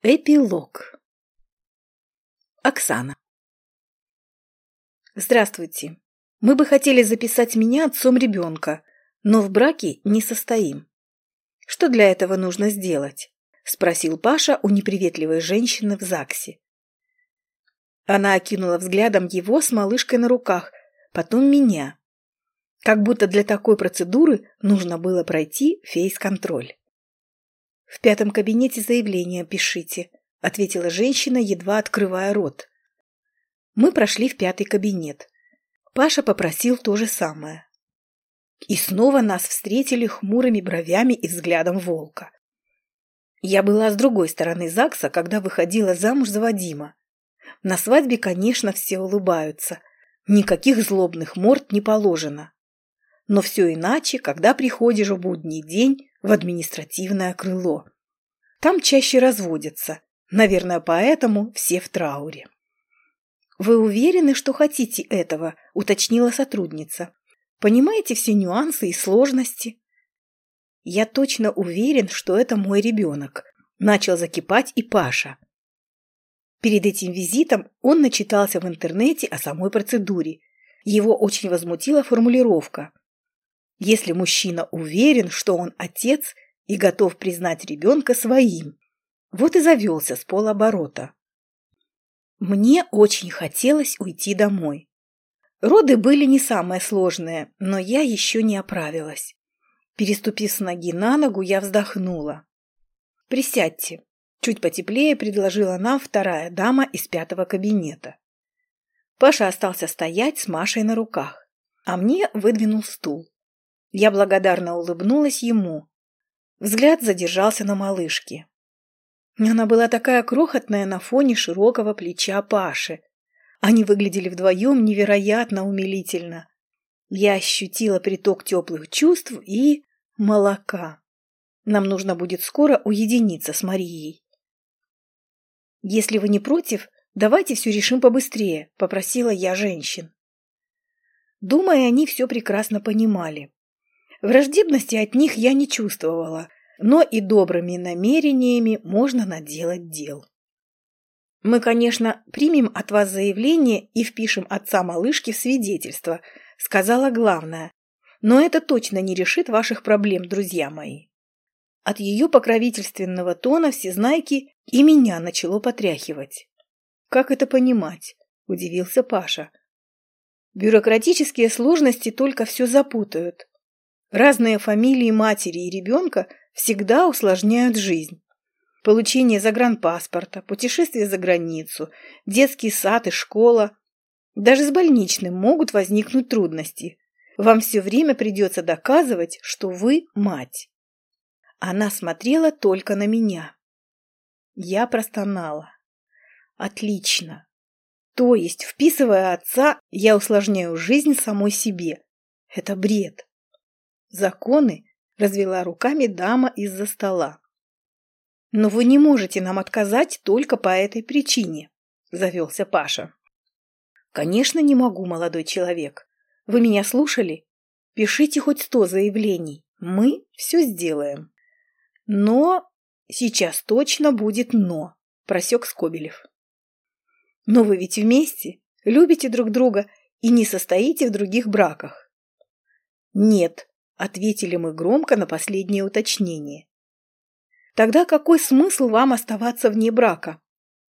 Эпилог. Оксана. Здравствуйте. Мы бы хотели записать меня отцом ребенка, но в браке не состоим. Что для этого нужно сделать? Спросил Паша у неприветливой женщины в ЗАГСе. Она окинула взглядом его с малышкой на руках, потом меня. Как будто для такой процедуры нужно было пройти фейс-контроль. «В пятом кабинете заявление пишите», — ответила женщина, едва открывая рот. Мы прошли в пятый кабинет. Паша попросил то же самое. И снова нас встретили хмурыми бровями и взглядом волка. Я была с другой стороны ЗАГСа, когда выходила замуж за Вадима. На свадьбе, конечно, все улыбаются. Никаких злобных морд не положено. Но все иначе, когда приходишь в будний день в административное крыло. Там чаще разводятся. Наверное, поэтому все в трауре. «Вы уверены, что хотите этого?» – уточнила сотрудница. «Понимаете все нюансы и сложности?» «Я точно уверен, что это мой ребенок», – начал закипать и Паша. Перед этим визитом он начитался в интернете о самой процедуре. Его очень возмутила формулировка если мужчина уверен, что он отец и готов признать ребенка своим. Вот и завелся с полоборота. Мне очень хотелось уйти домой. Роды были не самое сложное, но я еще не оправилась. Переступив с ноги на ногу, я вздохнула. «Присядьте», – чуть потеплее предложила нам вторая дама из пятого кабинета. Паша остался стоять с Машей на руках, а мне выдвинул стул. Я благодарно улыбнулась ему. Взгляд задержался на малышке. Она была такая крохотная на фоне широкого плеча Паши. Они выглядели вдвоем невероятно умилительно. Я ощутила приток теплых чувств и молока. Нам нужно будет скоро уединиться с Марией. «Если вы не против, давайте все решим побыстрее», — попросила я женщин. Думая, они все прекрасно понимали. Враждебности от них я не чувствовала, но и добрыми намерениями можно наделать дел. Мы, конечно, примем от вас заявление и впишем отца малышки в свидетельство, сказала главная. Но это точно не решит ваших проблем, друзья мои. От ее покровительственного тона всезнайки и меня начало потряхивать. Как это понимать? Удивился Паша. Бюрократические сложности только все запутают. Разные фамилии матери и ребенка всегда усложняют жизнь. Получение загранпаспорта, путешествие за границу, детский сад и школа. Даже с больничным могут возникнуть трудности. Вам все время придется доказывать, что вы мать. Она смотрела только на меня. Я простонала. Отлично. То есть, вписывая отца, я усложняю жизнь самой себе. Это бред. Законы развела руками дама из-за стола. Но вы не можете нам отказать только по этой причине, завелся Паша. Конечно, не могу, молодой человек. Вы меня слушали? Пишите хоть сто заявлений. Мы все сделаем. Но сейчас точно будет но, просек Скобелев. Но вы ведь вместе, любите друг друга и не состоите в других браках. Нет, Ответили мы громко на последнее уточнение. Тогда какой смысл вам оставаться вне брака?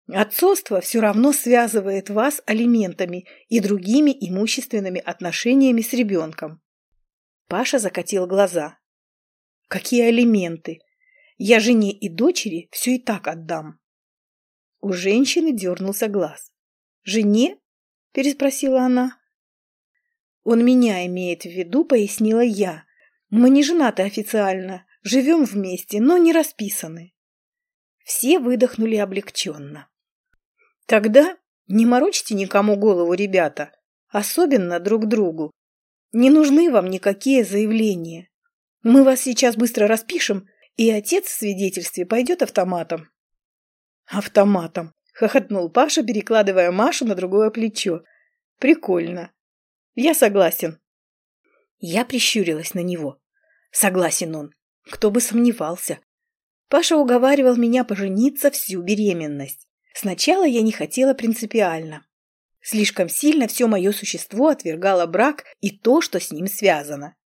Отцовство все равно связывает вас алиментами и другими имущественными отношениями с ребенком. Паша закатил глаза. Какие алименты? Я жене и дочери все и так отдам. У женщины дернулся глаз. «Жене?» – переспросила она. «Он меня имеет в виду», – пояснила я, мы не женаты официально, живем вместе, но не расписаны. Все выдохнули облегченно. Тогда не морочьте никому голову, ребята, особенно друг другу. Не нужны вам никакие заявления. Мы вас сейчас быстро распишем, и отец в свидетельстве пойдет автоматом. Автоматом, хохотнул Паша, перекладывая Машу на другое плечо. Прикольно. Я согласен. Я прищурилась на него. Согласен он. Кто бы сомневался. Паша уговаривал меня пожениться всю беременность. Сначала я не хотела принципиально. Слишком сильно все мое существо отвергало брак и то, что с ним связано.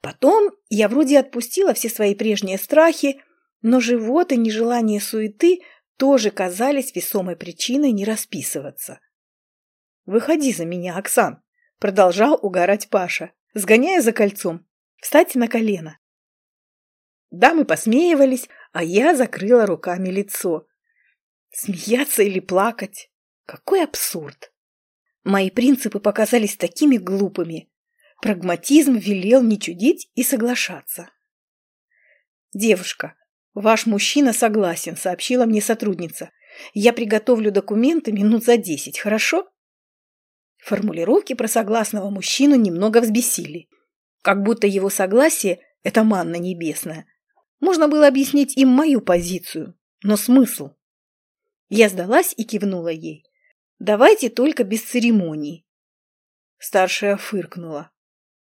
Потом я вроде отпустила все свои прежние страхи, но живот и нежелание суеты тоже казались весомой причиной не расписываться. «Выходи за меня, Оксан!» – продолжал угорать Паша, сгоняя за кольцом. «Встать на колено!» Дамы посмеивались, а я закрыла руками лицо. Смеяться или плакать? Какой абсурд! Мои принципы показались такими глупыми. Прагматизм велел не чудить и соглашаться. «Девушка, ваш мужчина согласен», — сообщила мне сотрудница. «Я приготовлю документы минут за десять, хорошо?» Формулировки про согласного мужчину немного взбесили. Как будто его согласие – это манна небесная. Можно было объяснить им мою позицию, но смысл? Я сдалась и кивнула ей. «Давайте только без церемоний». Старшая фыркнула.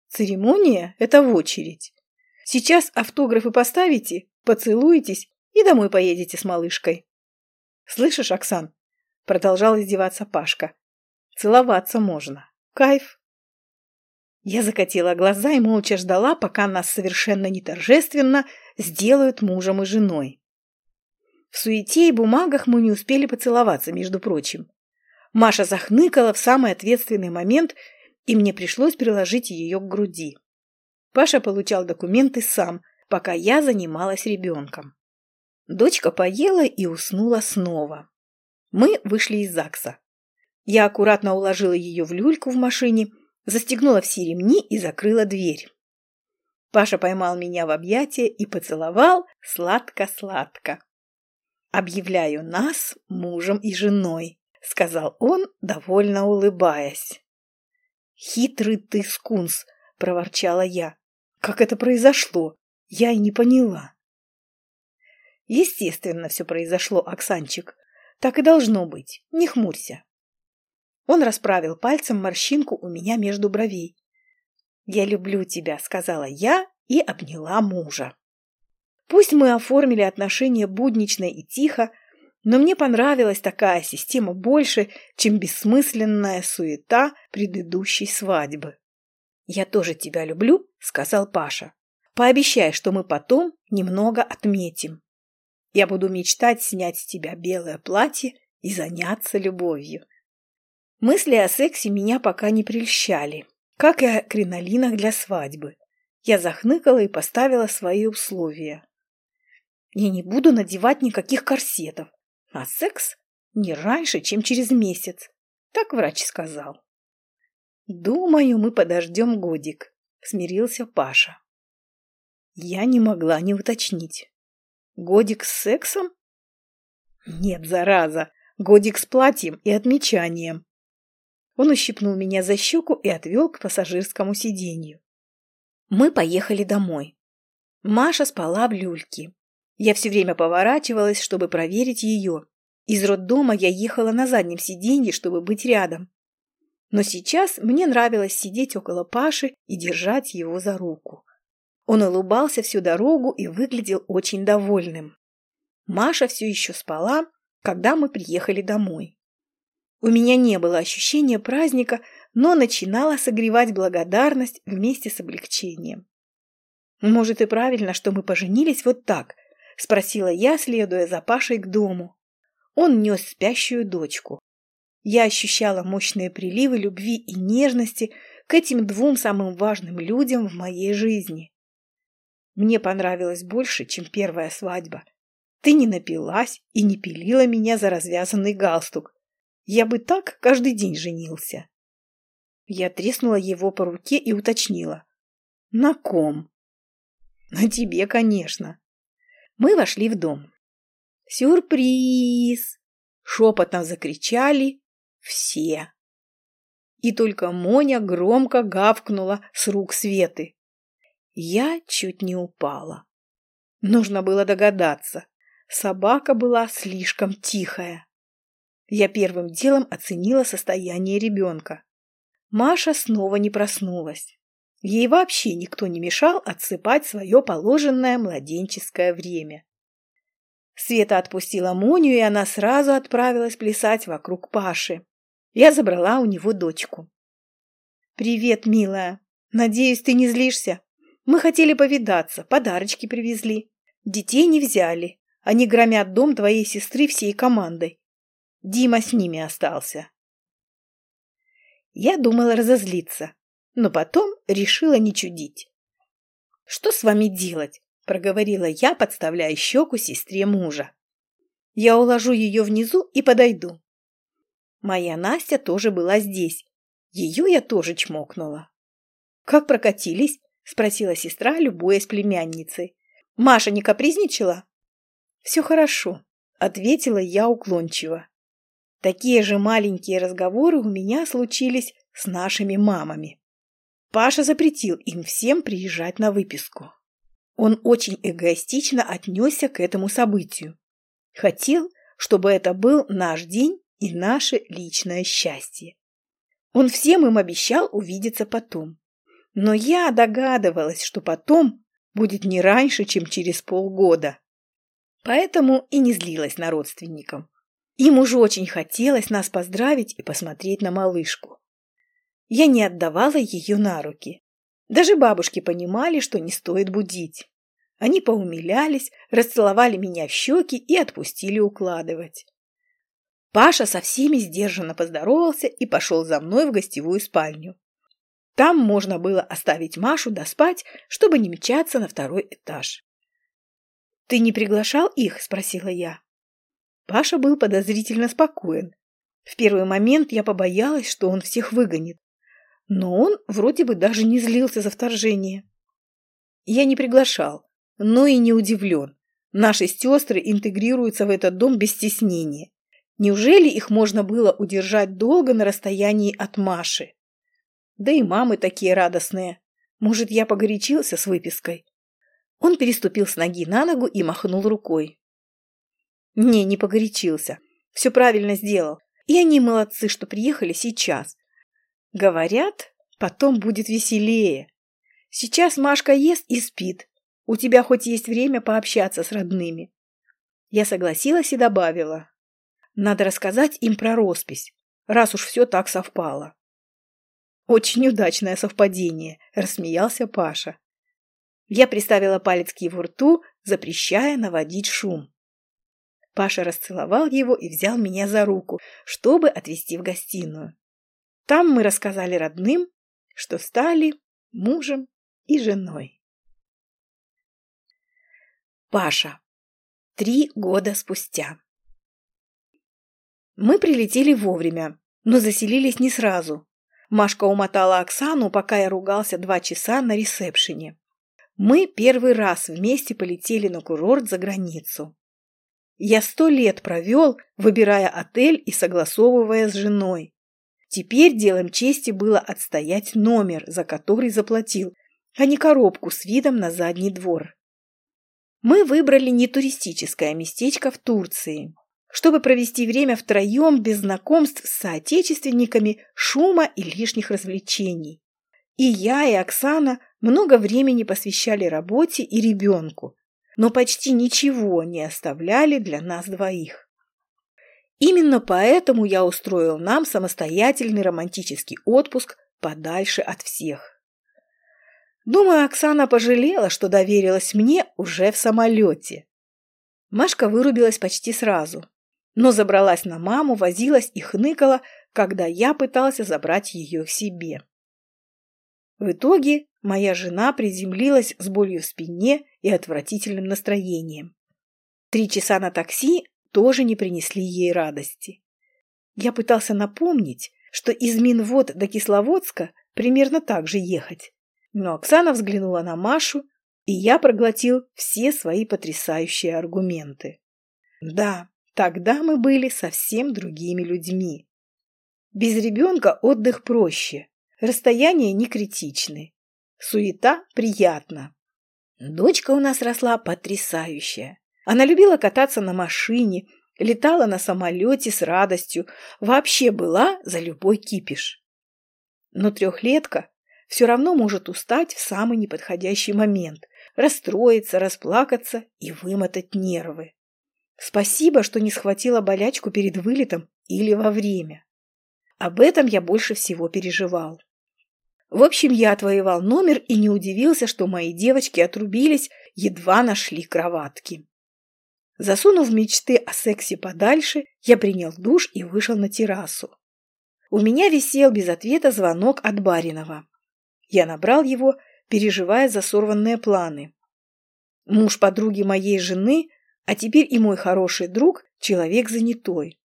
«Церемония – это в очередь. Сейчас автографы поставите, поцелуетесь и домой поедете с малышкой». «Слышишь, Оксан?» – продолжал издеваться Пашка. Целоваться можно. Кайф. Я закатила глаза и молча ждала, пока нас совершенно неторжественно сделают мужем и женой. В суете и бумагах мы не успели поцеловаться, между прочим. Маша захныкала в самый ответственный момент, и мне пришлось приложить ее к груди. Паша получал документы сам, пока я занималась ребенком. Дочка поела и уснула снова. Мы вышли из ЗАГСа. Я аккуратно уложила ее в люльку в машине, застегнула все ремни и закрыла дверь. Паша поймал меня в объятия и поцеловал сладко-сладко. «Объявляю нас мужем и женой», — сказал он, довольно улыбаясь. «Хитрый ты скунс», — проворчала я. «Как это произошло? Я и не поняла». Естественно, все произошло, Оксанчик. Так и должно быть. Не хмурься. Он расправил пальцем морщинку у меня между бровей. «Я люблю тебя», — сказала я и обняла мужа. Пусть мы оформили отношения буднично и тихо, но мне понравилась такая система больше, чем бессмысленная суета предыдущей свадьбы. «Я тоже тебя люблю», — сказал Паша. «Пообещай, что мы потом немного отметим. Я буду мечтать снять с тебя белое платье и заняться любовью. Мысли о сексе меня пока не прельщали, как и о кринолинах для свадьбы. Я захныкала и поставила свои условия. Я не буду надевать никаких корсетов, а секс не раньше, чем через месяц. Так врач сказал. Думаю, мы подождем годик, смирился Паша. Я не могла не уточнить. Годик с сексом? Нет, зараза, годик с платьем и отмечанием. Он ущипнул меня за щеку и отвел к пассажирскому сиденью. Мы поехали домой. Маша спала в люльке. Я все время поворачивалась, чтобы проверить ее. Из роддома я ехала на заднем сиденье, чтобы быть рядом. Но сейчас мне нравилось сидеть около Паши и держать его за руку. Он улыбался всю дорогу и выглядел очень довольным. Маша все еще спала, когда мы приехали домой. У меня не было ощущения праздника, но начинала согревать благодарность вместе с облегчением. «Может, и правильно, что мы поженились вот так?» – спросила я, следуя за Пашей к дому. Он нес спящую дочку. Я ощущала мощные приливы любви и нежности к этим двум самым важным людям в моей жизни. Мне понравилось больше, чем первая свадьба. Ты не напилась и не пилила меня за развязанный галстук. Я бы так каждый день женился. Я треснула его по руке и уточнила. На ком? На тебе, конечно. Мы вошли в дом. Сюрприз! Шепотом закричали все. И только Моня громко гавкнула с рук Светы. Я чуть не упала. Нужно было догадаться. Собака была слишком тихая. Я первым делом оценила состояние ребенка. Маша снова не проснулась. Ей вообще никто не мешал отсыпать свое положенное младенческое время. Света отпустила Моню, и она сразу отправилась плясать вокруг Паши. Я забрала у него дочку. «Привет, милая. Надеюсь, ты не злишься? Мы хотели повидаться, подарочки привезли. Детей не взяли. Они громят дом твоей сестры всей командой. Дима с ними остался». Я думала разозлиться, но потом решила не чудить. «Что с вами делать?» – проговорила я, подставляя щеку сестре мужа. «Я уложу ее внизу и подойду». Моя Настя тоже была здесь. Ее я тоже чмокнула. «Как прокатились?» – спросила сестра, любуясь племянницей. «Маша не капризничала?» «Все хорошо», – ответила я уклончиво. Такие же маленькие разговоры у меня случились с нашими мамами. Паша запретил им всем приезжать на выписку. Он очень эгоистично отнесся к этому событию. Хотел, чтобы это был наш день и наше личное счастье. Он всем им обещал увидеться потом. Но я догадывалась, что потом будет не раньше, чем через полгода. Поэтому и не злилась на родственников. Им уже очень хотелось нас поздравить и посмотреть на малышку. Я не отдавала ее на руки. Даже бабушки понимали, что не стоит будить. Они поумилялись, расцеловали меня в щеки и отпустили укладывать. Паша со всеми сдержанно поздоровался и пошел за мной в гостевую спальню. Там можно было оставить Машу доспать, чтобы не мчаться на второй этаж. «Ты не приглашал их?» – спросила я. Паша был подозрительно спокоен. В первый момент я побоялась, что он всех выгонит но он вроде бы даже не злился за вторжение. Я не приглашал, но и не удивлен. Наши сестры интегрируются в этот дом без стеснения. Неужели их можно было удержать долго на расстоянии от Маши? Да и мамы такие радостные. Может, я погорячился с выпиской? Он переступил с ноги на ногу и махнул рукой. Не, не погорячился. Все правильно сделал. И они молодцы, что приехали сейчас. Говорят, потом будет веселее. Сейчас Машка ест и спит. У тебя хоть есть время пообщаться с родными. Я согласилась и добавила. Надо рассказать им про роспись, раз уж все так совпало. Очень удачное совпадение, рассмеялся Паша. Я приставила палец к его рту, запрещая наводить шум. Паша расцеловал его и взял меня за руку, чтобы отвезти в гостиную. Там мы рассказали родным, что стали мужем и женой. Паша. Три года спустя. Мы прилетели вовремя, но заселились не сразу. Машка умотала Оксану, пока я ругался два часа на ресепшене. Мы первый раз вместе полетели на курорт за границу. Я сто лет провел, выбирая отель и согласовывая с женой. Теперь делом чести было отстоять номер, за который заплатил, а не коробку с видом на задний двор. Мы выбрали не туристическое местечко в Турции, чтобы провести время втроем без знакомств с соотечественниками, шума и лишних развлечений. И я, и Оксана много времени посвящали работе и ребенку, но почти ничего не оставляли для нас двоих. Именно поэтому я устроил нам самостоятельный романтический отпуск подальше от всех. Думаю, Оксана пожалела, что доверилась мне уже в самолете. Машка вырубилась почти сразу, но забралась на маму, возилась и хныкала, когда я пытался забрать ее к себе. В итоге моя жена приземлилась с болью в спине и отвратительным настроением. Три часа на такси тоже не принесли ей радости. Я пытался напомнить, что из Минвод до Кисловодска примерно так же ехать. Но Оксана взглянула на Машу, и я проглотил все свои потрясающие аргументы. Да, тогда мы были совсем другими людьми. Без ребенка отдых проще, расстояния не критичны, суета приятна. Дочка у нас росла потрясающая. Она любила кататься на машине, летала на самолете с радостью, вообще была за любой кипиш. Но трехлетка все равно может устать в самый неподходящий момент, расстроиться, расплакаться и вымотать нервы. Спасибо, что не схватила болячку перед вылетом или во время. Об этом я больше всего переживал. В общем, я отвоевал номер и не удивился, что мои девочки отрубились, едва нашли кроватки. Засунув мечты о сексе подальше, я принял душ и вышел на террасу. У меня висел без ответа звонок от Баринова. Я набрал его, переживая за сорванные планы. Муж подруги моей жены, а теперь и мой хороший друг, человек занятой.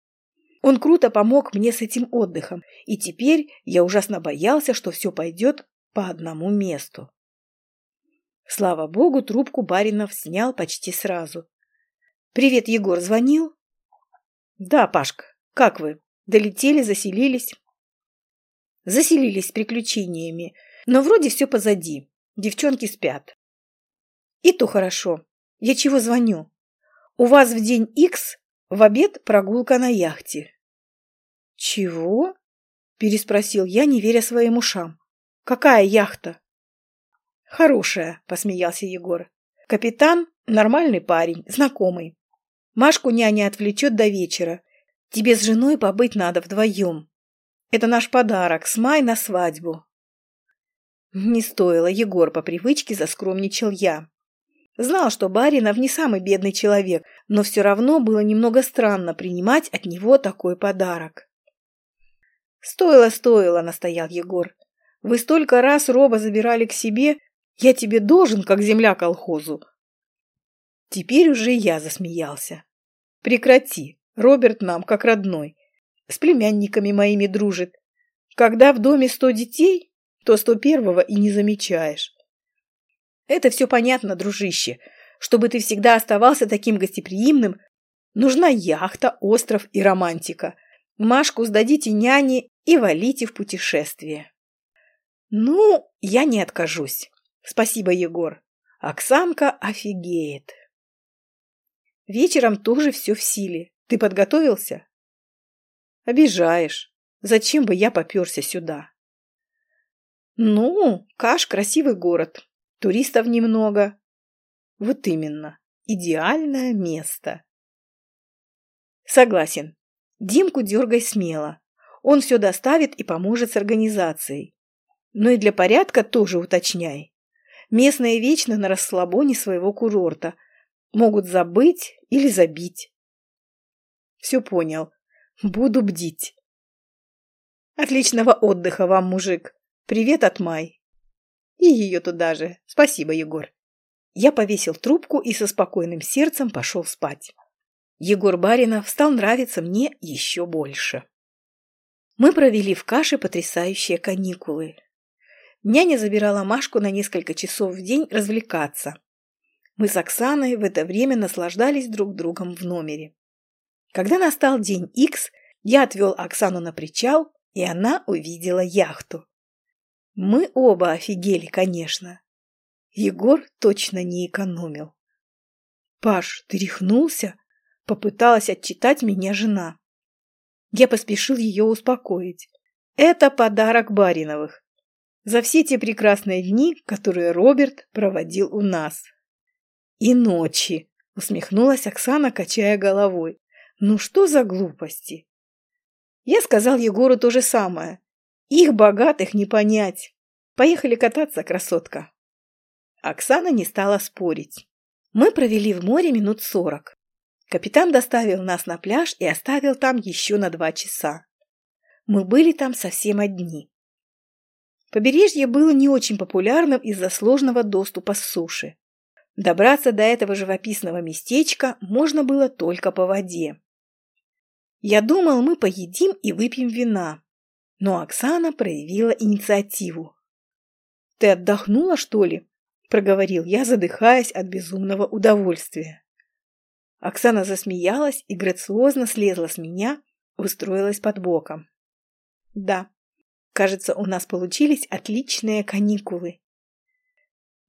Он круто помог мне с этим отдыхом, и теперь я ужасно боялся, что все пойдет по одному месту. Слава богу, трубку Баринов снял почти сразу. «Привет, Егор, звонил?» «Да, Пашка, как вы? Долетели, заселились?» «Заселились с приключениями, но вроде все позади. Девчонки спят». «И то хорошо. Я чего звоню? У вас в день Х в обед прогулка на яхте. Чего? Переспросил я, не веря своим ушам. Какая яхта? Хорошая, посмеялся Егор. Капитан – нормальный парень, знакомый. Машку няня отвлечет до вечера. Тебе с женой побыть надо вдвоем. Это наш подарок с май на свадьбу. Не стоило, Егор по привычке заскромничал я. Знал, что Баринов не самый бедный человек, но все равно было немного странно принимать от него такой подарок. «Стоило, стоило», — настоял Егор. «Вы столько раз Роба забирали к себе, я тебе должен, как земля колхозу». Теперь уже я засмеялся. «Прекрати, Роберт нам как родной, с племянниками моими дружит. Когда в доме сто детей, то сто первого и не замечаешь. Это все понятно, дружище. Чтобы ты всегда оставался таким гостеприимным, нужна яхта, остров и романтика. Машку сдадите няне и валите в путешествие. Ну, я не откажусь. Спасибо, Егор. Оксанка офигеет. Вечером тоже все в силе. Ты подготовился? Обижаешь. Зачем бы я поперся сюда? Ну, Каш – красивый город. Туристов немного. Вот именно. Идеальное место. Согласен. Димку дергай смело. Он все доставит и поможет с организацией. Но и для порядка тоже уточняй. Местные вечно на расслабоне своего курорта. Могут забыть или забить. Все понял. Буду бдить. Отличного отдыха вам, мужик. Привет от Май. И ее туда же. Спасибо, Егор. Я повесил трубку и со спокойным сердцем пошел спать. Егор Баринов стал нравиться мне еще больше. Мы провели в каше потрясающие каникулы. Няня забирала Машку на несколько часов в день развлекаться. Мы с Оксаной в это время наслаждались друг другом в номере. Когда настал день Х, я отвел Оксану на причал, и она увидела яхту. Мы оба офигели, конечно. Егор точно не экономил. «Паш, ты рехнулся?» — попыталась отчитать меня жена. Я поспешил ее успокоить. «Это подарок Бариновых. За все те прекрасные дни, которые Роберт проводил у нас». «И ночи!» — усмехнулась Оксана, качая головой. «Ну что за глупости?» Я сказал Егору то же самое. Их богатых не понять. Поехали кататься, красотка. Оксана не стала спорить. Мы провели в море минут сорок. Капитан доставил нас на пляж и оставил там еще на два часа. Мы были там совсем одни. Побережье было не очень популярным из-за сложного доступа с суши. Добраться до этого живописного местечка можно было только по воде. Я думал, мы поедим и выпьем вина, но Оксана проявила инициативу. «Ты отдохнула, что ли?» – проговорил я, задыхаясь от безумного удовольствия. Оксана засмеялась и грациозно слезла с меня, устроилась под боком. «Да, кажется, у нас получились отличные каникулы».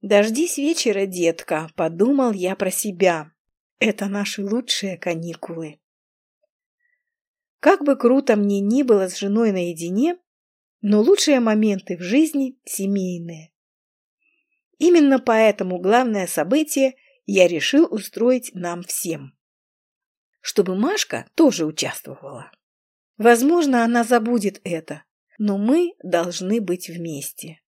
«Дождись вечера, детка», – подумал я про себя. «Это наши лучшие каникулы». Как бы круто мне ни было с женой наедине, но лучшие моменты в жизни семейные. Именно поэтому главное событие я решил устроить нам всем. чтобы Машка тоже участвовала. Возможно, она забудет это, но мы должны быть вместе.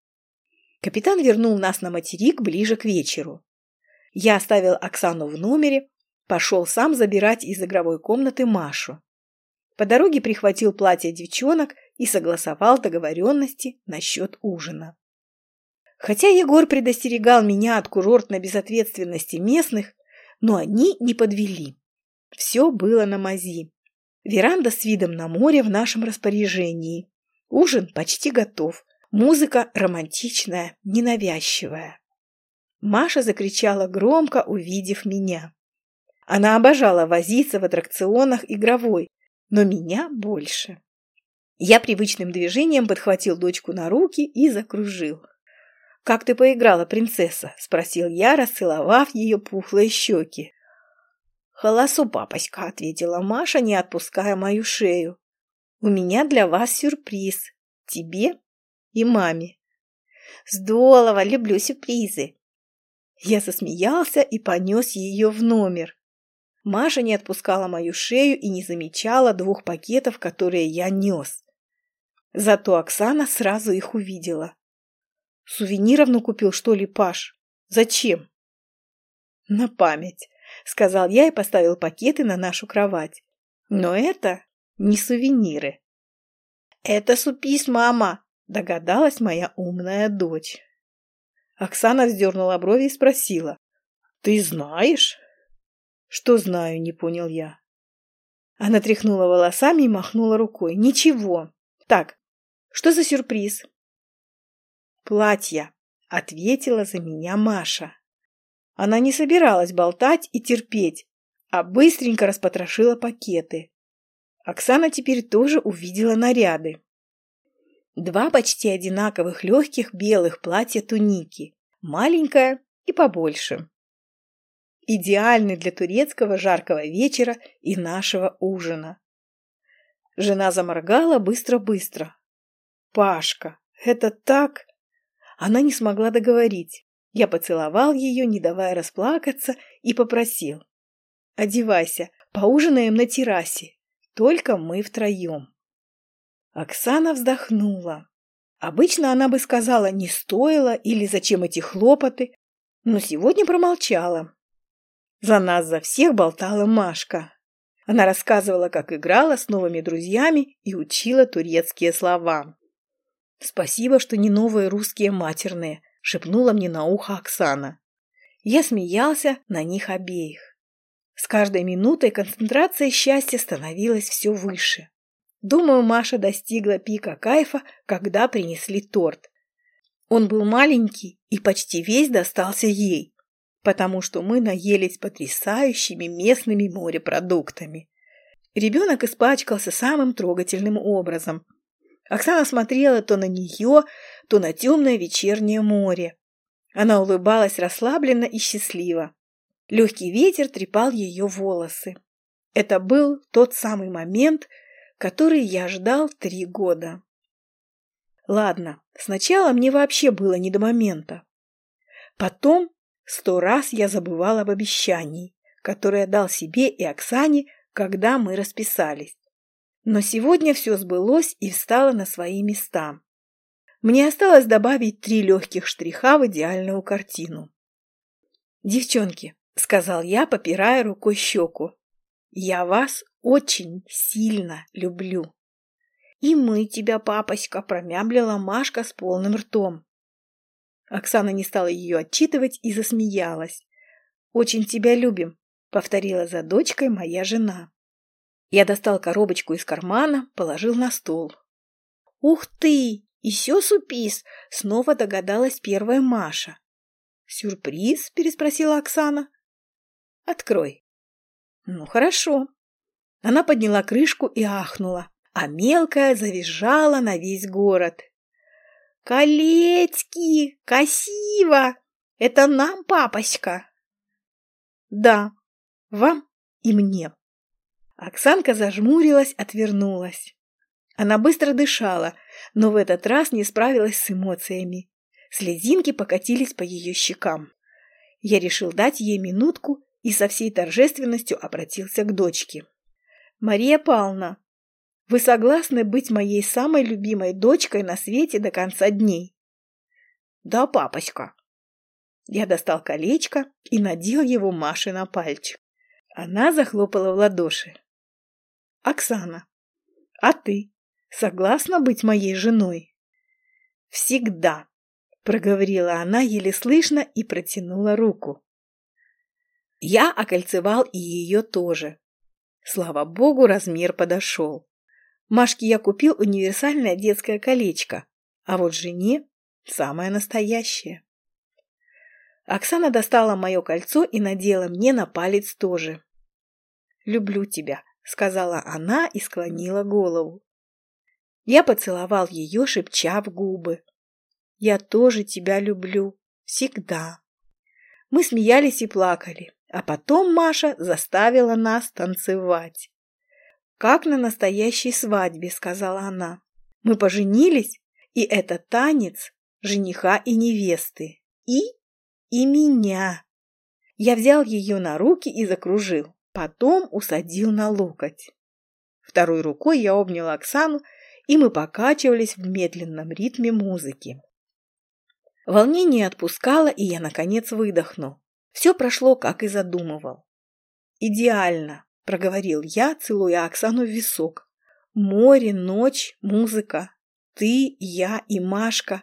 Капитан вернул нас на материк ближе к вечеру. Я оставил Оксану в номере, пошел сам забирать из игровой комнаты Машу. По дороге прихватил платье девчонок и согласовал договоренности насчет ужина. Хотя Егор предостерегал меня от курортной безответственности местных, но они не подвели. Все было на мази. Веранда с видом на море в нашем распоряжении. Ужин почти готов. Музыка романтичная, ненавязчивая. Маша закричала громко, увидев меня. Она обожала возиться в аттракционах игровой, но меня больше. Я привычным движением подхватил дочку на руки и закружил. «Как ты поиграла, принцесса?» – спросил я, расцеловав ее пухлые щеки. «Холосу, папочка», – ответила Маша, не отпуская мою шею. «У меня для вас сюрприз. Тебе и маме». «Здорово, люблю сюрпризы». Я засмеялся и понес ее в номер. Маша не отпускала мою шею и не замечала двух пакетов, которые я нес. Зато Оксана сразу их увидела. «Сувенировну купил, что ли, Паш? Зачем?» «На память», — сказал я и поставил пакеты на нашу кровать. «Но это не сувениры». «Это супис, мама», — догадалась моя умная дочь. Оксана вздернула брови и спросила. «Ты знаешь?» «Что знаю?» — не понял я. Она тряхнула волосами и махнула рукой. «Ничего. Так, что за сюрприз?» «Платье», — ответила за меня Маша. Она не собиралась болтать и терпеть, а быстренько распотрошила пакеты. Оксана теперь тоже увидела наряды. Два почти одинаковых легких белых платья-туники, маленькое и побольше. Идеальный для турецкого жаркого вечера и нашего ужина. Жена заморгала быстро-быстро. «Пашка, это так...» Она не смогла договорить. Я поцеловал ее, не давая расплакаться, и попросил. «Одевайся, поужинаем на террасе. Только мы втроем». Оксана вздохнула. Обычно она бы сказала «не стоило» или «зачем эти хлопоты», но сегодня промолчала. За нас, за всех болтала Машка. Она рассказывала, как играла с новыми друзьями и учила турецкие слова. «Спасибо, что не новые русские матерные», — шепнула мне на ухо Оксана. Я смеялся на них обеих. С каждой минутой концентрация счастья становилась все выше. Думаю, Маша достигла пика кайфа, когда принесли торт. Он был маленький и почти весь достался ей, потому что мы наелись потрясающими местными морепродуктами. Ребенок испачкался самым трогательным образом. Оксана смотрела то на нее, то на темное вечернее море. Она улыбалась расслабленно и счастливо. Легкий ветер трепал ее волосы. Это был тот самый момент, который я ждал три года. Ладно, сначала мне вообще было не до момента. Потом сто раз я забывал об обещании, которое дал себе и Оксане, когда мы расписались. Но сегодня все сбылось и встало на свои места. Мне осталось добавить три легких штриха в идеальную картину. «Девчонки», — сказал я, попирая рукой щеку, — «я вас очень сильно люблю». «И мы тебя, папочка», — промямлила Машка с полным ртом. Оксана не стала ее отчитывать и засмеялась. «Очень тебя любим», — повторила за дочкой моя жена. Я достал коробочку из кармана, положил на стол. «Ух ты! Еще сюрприз!» — снова догадалась первая Маша. «Сюрприз?» — переспросила Оксана. «Открой». «Ну, хорошо». Она подняла крышку и ахнула, а мелкая завизжала на весь город. «Колечки! Красиво! Это нам, папочка!» «Да, вам и мне». Оксанка зажмурилась, отвернулась. Она быстро дышала, но в этот раз не справилась с эмоциями. Слезинки покатились по ее щекам. Я решил дать ей минутку и со всей торжественностью обратился к дочке. «Мария Павловна, вы согласны быть моей самой любимой дочкой на свете до конца дней?» «Да, папочка». Я достал колечко и надел его Маше на пальчик. Она захлопала в ладоши. «Оксана, а ты согласна быть моей женой?» «Всегда», — проговорила она еле слышно и протянула руку. Я окольцевал и ее тоже. Слава богу, размер подошел. Машке я купил универсальное детское колечко, а вот жене самое настоящее. Оксана достала мое кольцо и надела мне на палец тоже. «Люблю тебя», — сказала она и склонила голову. Я поцеловал ее, шепча в губы. «Я тоже тебя люблю. Всегда». Мы смеялись и плакали, а потом Маша заставила нас танцевать. «Как на настоящей свадьбе», — сказала она. «Мы поженились, и это танец жениха и невесты. И и меня. Я взял ее на руки и закружил, потом усадил на локоть. Второй рукой я обнял Оксану, и мы покачивались в медленном ритме музыки. Волнение отпускало, и я, наконец, выдохнул. Все прошло, как и задумывал. «Идеально», — проговорил я, целуя Оксану в висок. «Море, ночь, музыка. Ты, я и Машка.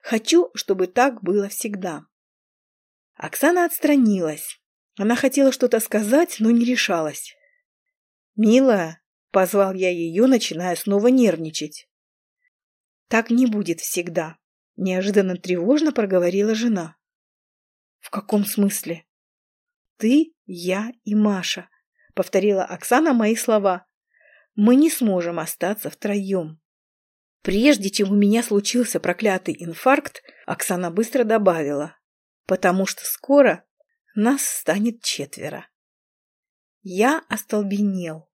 Хочу, чтобы так было всегда». Оксана отстранилась. Она хотела что-то сказать, но не решалась. «Милая», — позвал я ее, начиная снова нервничать. «Так не будет всегда», — неожиданно тревожно проговорила жена. «В каком смысле?» «Ты, я и Маша», — повторила Оксана мои слова. «Мы не сможем остаться втроем». Прежде чем у меня случился проклятый инфаркт, Оксана быстро добавила потому что скоро нас станет четверо. Я остолбенел.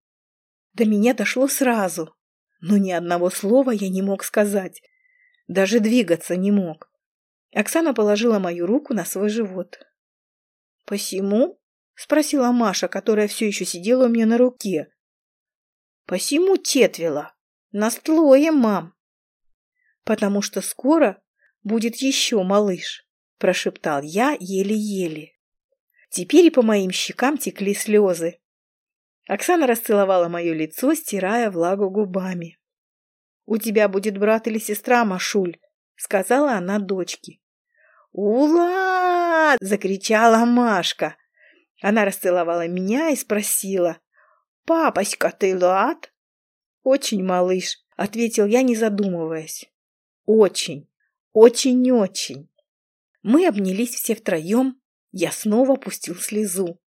До меня дошло сразу, но ни одного слова я не мог сказать, даже двигаться не мог. Оксана положила мою руку на свой живот. «Посему?» — спросила Маша, которая все еще сидела у меня на руке. «Посему четвела. Нас тлое, мам. Потому что скоро будет еще малыш прошептал я еле-еле. Теперь и по моим щекам текли слезы. Оксана расцеловала мое лицо, стирая влагу губами. «У тебя будет брат или сестра, Машуль», — сказала она дочке. «Ула!» — закричала Машка. Она расцеловала меня и спросила. «Папочка, ты лад?» «Очень, малыш», — ответил я, не задумываясь. «Очень, очень-очень». Мы обнялись все втроем, я снова пустил слезу.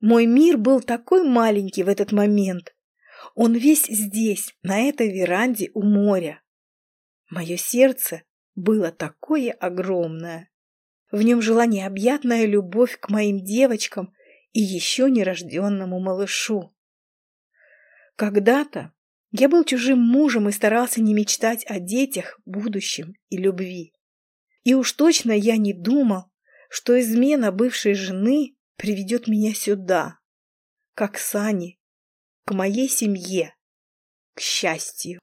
Мой мир был такой маленький в этот момент. Он весь здесь, на этой веранде у моря. Мое сердце было такое огромное. В нем жила необъятная любовь к моим девочкам и еще нерожденному малышу. Когда-то я был чужим мужем и старался не мечтать о детях, будущем и любви. И уж точно я не думал, что измена бывшей жены приведет меня сюда, к Оксане, к моей семье, к счастью.